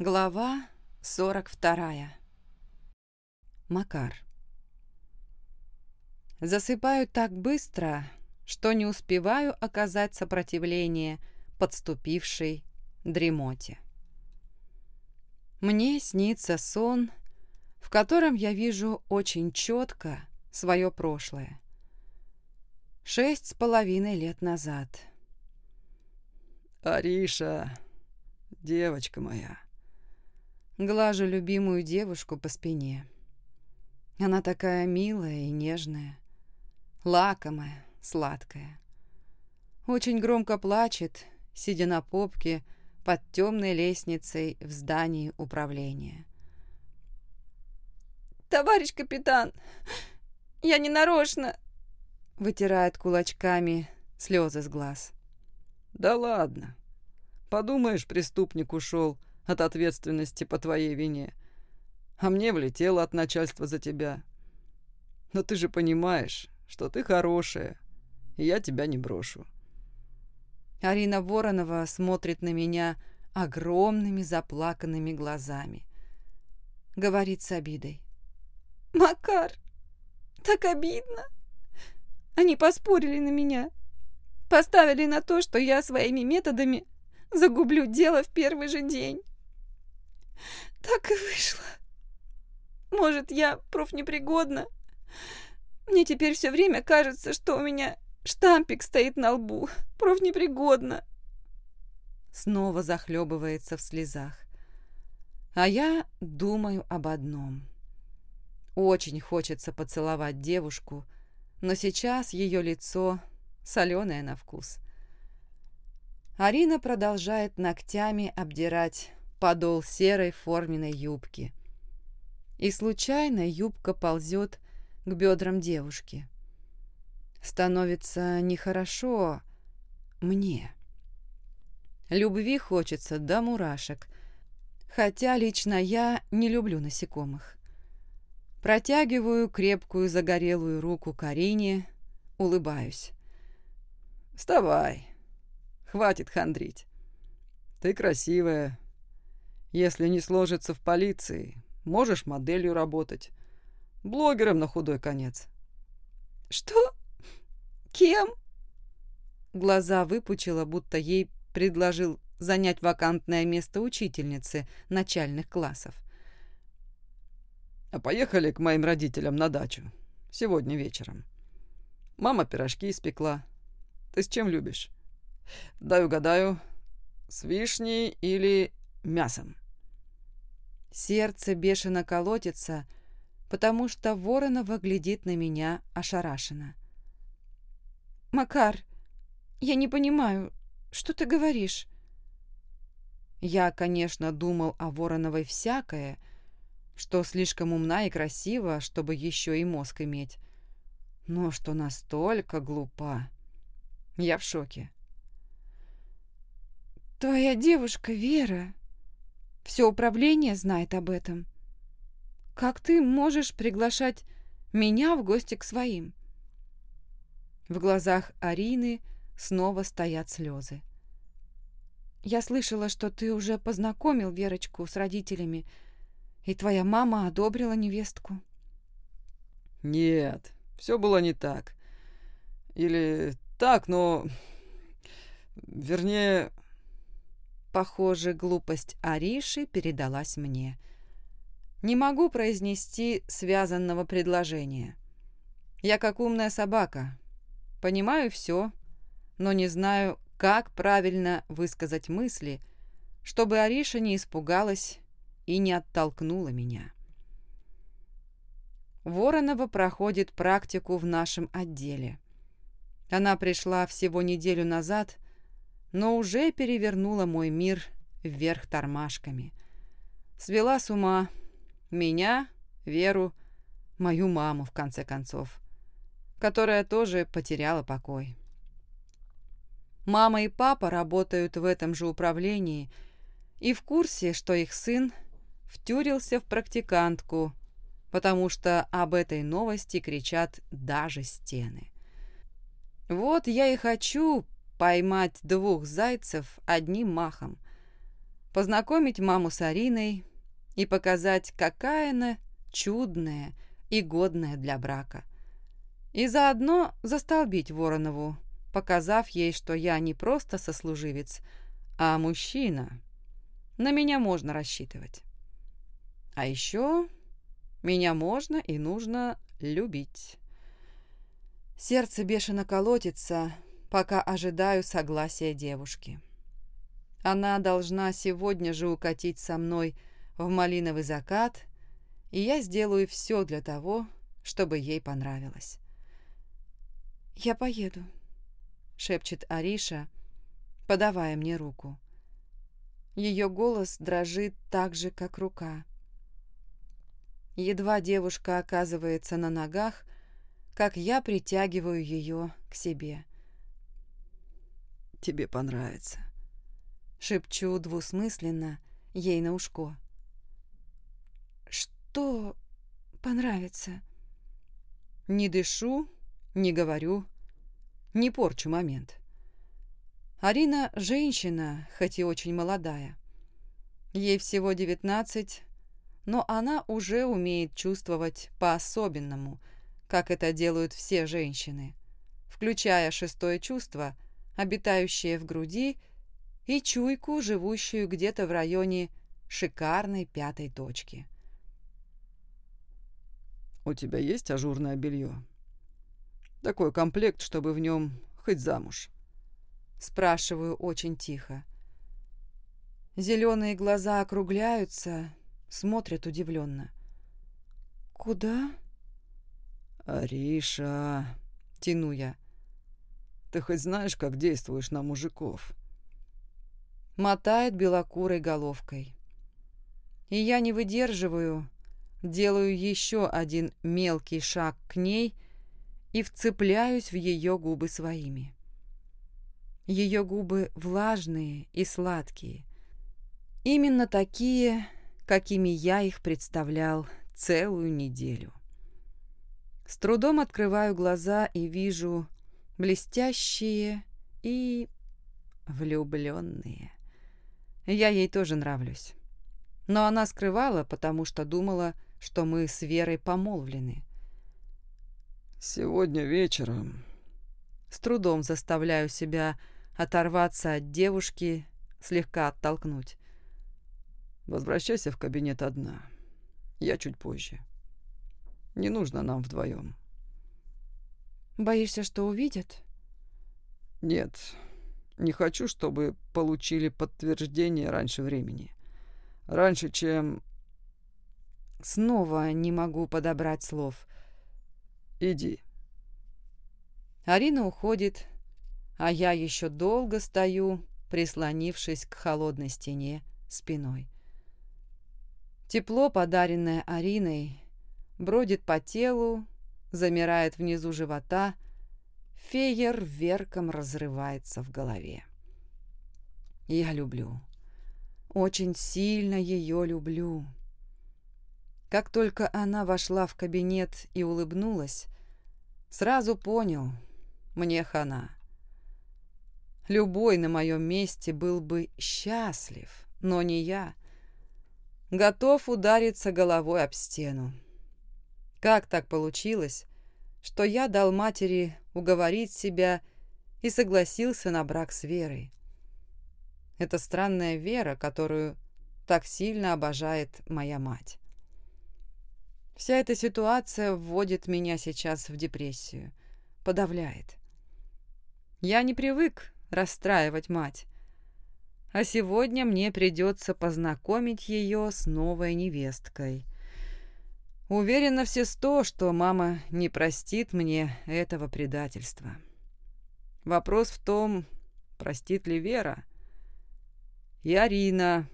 Глава 42. Макар. Засыпаю так быстро, что не успеваю оказать сопротивление подступившей дремоте. Мне снится сон, в котором я вижу очень четко свое прошлое. Шесть с половиной лет назад. «Ариша, девочка моя», Глажу любимую девушку по спине. Она такая милая и нежная, лакомая, сладкая. Очень громко плачет, сидя на попке под темной лестницей в здании управления. «Товарищ капитан, я не нарочно!» Вытирает кулачками слезы с глаз. «Да ладно. Подумаешь, преступник ушел, от ответственности по твоей вине. А мне влетело от начальства за тебя. Но ты же понимаешь, что ты хорошая, и я тебя не брошу. Арина Воронова смотрит на меня огромными заплаканными глазами. Говорит с обидой. «Макар, так обидно. Они поспорили на меня. Поставили на то, что я своими методами загублю дело в первый же день. Так и вышло. Может, я профнепригодна? Мне теперь все время кажется, что у меня штампик стоит на лбу. Профнепригодна. Снова захлебывается в слезах. А я думаю об одном. Очень хочется поцеловать девушку, но сейчас ее лицо соленое на вкус. Арина продолжает ногтями обдирать подол серой форменной юбки. И случайно юбка ползет к бедрам девушки. Становится нехорошо мне. Любви хочется до мурашек, хотя лично я не люблю насекомых. Протягиваю крепкую загорелую руку Карине, улыбаюсь. «Вставай, хватит хандрить. Ты красивая, если не сложится в полиции, можешь моделью работать. Блогером на худой конец. Что? Кем? Глаза выпучила, будто ей предложил занять вакантное место учительницы начальных классов. А поехали к моим родителям на дачу. Сегодня вечером. Мама пирожки испекла. Ты с чем любишь? Дай угадаю, с вишней или мясом? Сердце бешено колотится, потому что Воронова глядит на меня ошарашенно. «Макар, я не понимаю, что ты говоришь?» Я, конечно, думал о Вороновой всякое, что слишком умна и красива, чтобы еще и мозг иметь. Но что настолько глупа. Я в шоке. «Твоя девушка Вера все управление знает об этом. Как ты можешь приглашать меня в гости к своим?» В глазах Арины снова стоят слезы. «Я слышала, что ты уже познакомил Верочку с родителями, и твоя мама одобрила невестку». «Нет, все было не так. Или так, но... Вернее, Похоже, глупость Ариши передалась мне. Не могу произнести связанного предложения. Я как умная собака. Понимаю все, но не знаю, как правильно высказать мысли, чтобы Ариша не испугалась и не оттолкнула меня. Воронова проходит практику в нашем отделе. Она пришла всего неделю назад но уже перевернула мой мир вверх тормашками. Свела с ума меня, Веру, мою маму, в конце концов, которая тоже потеряла покой. Мама и папа работают в этом же управлении и в курсе, что их сын втюрился в практикантку, потому что об этой новости кричат даже стены. Вот я и хочу поймать двух зайцев одним махом. познакомить маму с Ариной и показать, какая она чудная и годная для брака. И заодно застолбить Воронову, показав ей, что я не просто сослуживец, а мужчина. На меня можно рассчитывать. А еще меня можно и нужно любить. Сердце бешено колотится, пока ожидаю согласия девушки. Она должна сегодня же укатить со мной в малиновый закат, и я сделаю все для того, чтобы ей понравилось. «Я поеду», — шепчет Ариша, подавая мне руку. Ее голос дрожит так же, как рука. Едва девушка оказывается на ногах, как я притягиваю ее к себе. «Тебе понравится», — шепчу двусмысленно ей на ушко. «Что понравится?» Не дышу, не говорю, не порчу момент. Арина – женщина, хоть и очень молодая. Ей всего девятнадцать, но она уже умеет чувствовать по-особенному, как это делают все женщины, включая шестое чувство, обитающее в груди, и чуйку, живущую где-то в районе шикарной пятой точки. «У тебя есть ажурное белье? Такой комплект, чтобы в нем хоть замуж?» Спрашиваю очень тихо. Зеленые глаза округляются, смотрят удивленно. «Куда?» «Ариша», — тяну я, — «ты хоть знаешь, как действуешь на мужиков?» Мотает белокурой головкой. И я не выдерживаю, делаю еще один мелкий шаг к ней и вцепляюсь в ее губы своими. Ее губы влажные и сладкие. Именно такие, какими я их представлял целую неделю. С трудом открываю глаза и вижу блестящие и влюбленные. Я ей тоже нравлюсь. Но она скрывала, потому что думала, что мы с Верой помолвлены. «Сегодня вечером...» С трудом заставляю себя оторваться от девушки, слегка оттолкнуть. Возвращайся в кабинет одна. Я чуть позже. Не нужно нам вдвоем. Боишься, что увидят? Нет. Не хочу, чтобы получили подтверждение раньше времени. Раньше, чем... Снова не могу подобрать слов. Иди. Арина уходит, а я еще долго стою, прислонившись к холодной стене спиной. Тепло, подаренное Ариной, бродит по телу, замирает внизу живота, фейерверком разрывается в голове. Я люблю. Очень сильно ее люблю. Как только она вошла в кабинет и улыбнулась, сразу понял, мне хана. Любой на моем месте был бы счастлив, но не я готов удариться головой об стену. Как так получилось, что я дал матери уговорить себя и согласился на брак с Верой? Это странная вера, которую так сильно обожает моя мать. Вся эта ситуация вводит меня сейчас в депрессию, подавляет. Я не привык расстраивать мать, а сегодня мне придется познакомить ее с новой невесткой. Уверена все сто, что мама не простит мне этого предательства. Вопрос в том, простит ли Вера. И Арина,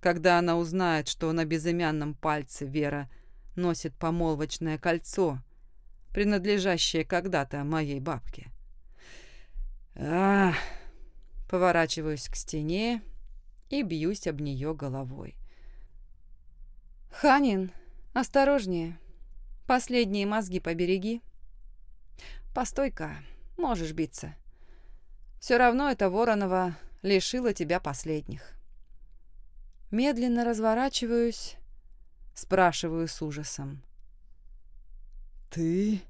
когда она узнает, что на безымянном пальце Вера носит помолвочное кольцо, принадлежащее когда-то моей бабке. Ах! Поворачиваюсь к стене и бьюсь об нее головой. «Ханин, осторожнее. Последние мозги побереги». «Постой-ка, можешь биться. Все равно эта Воронова лишила тебя последних». Медленно разворачиваюсь, спрашиваю с ужасом. «Ты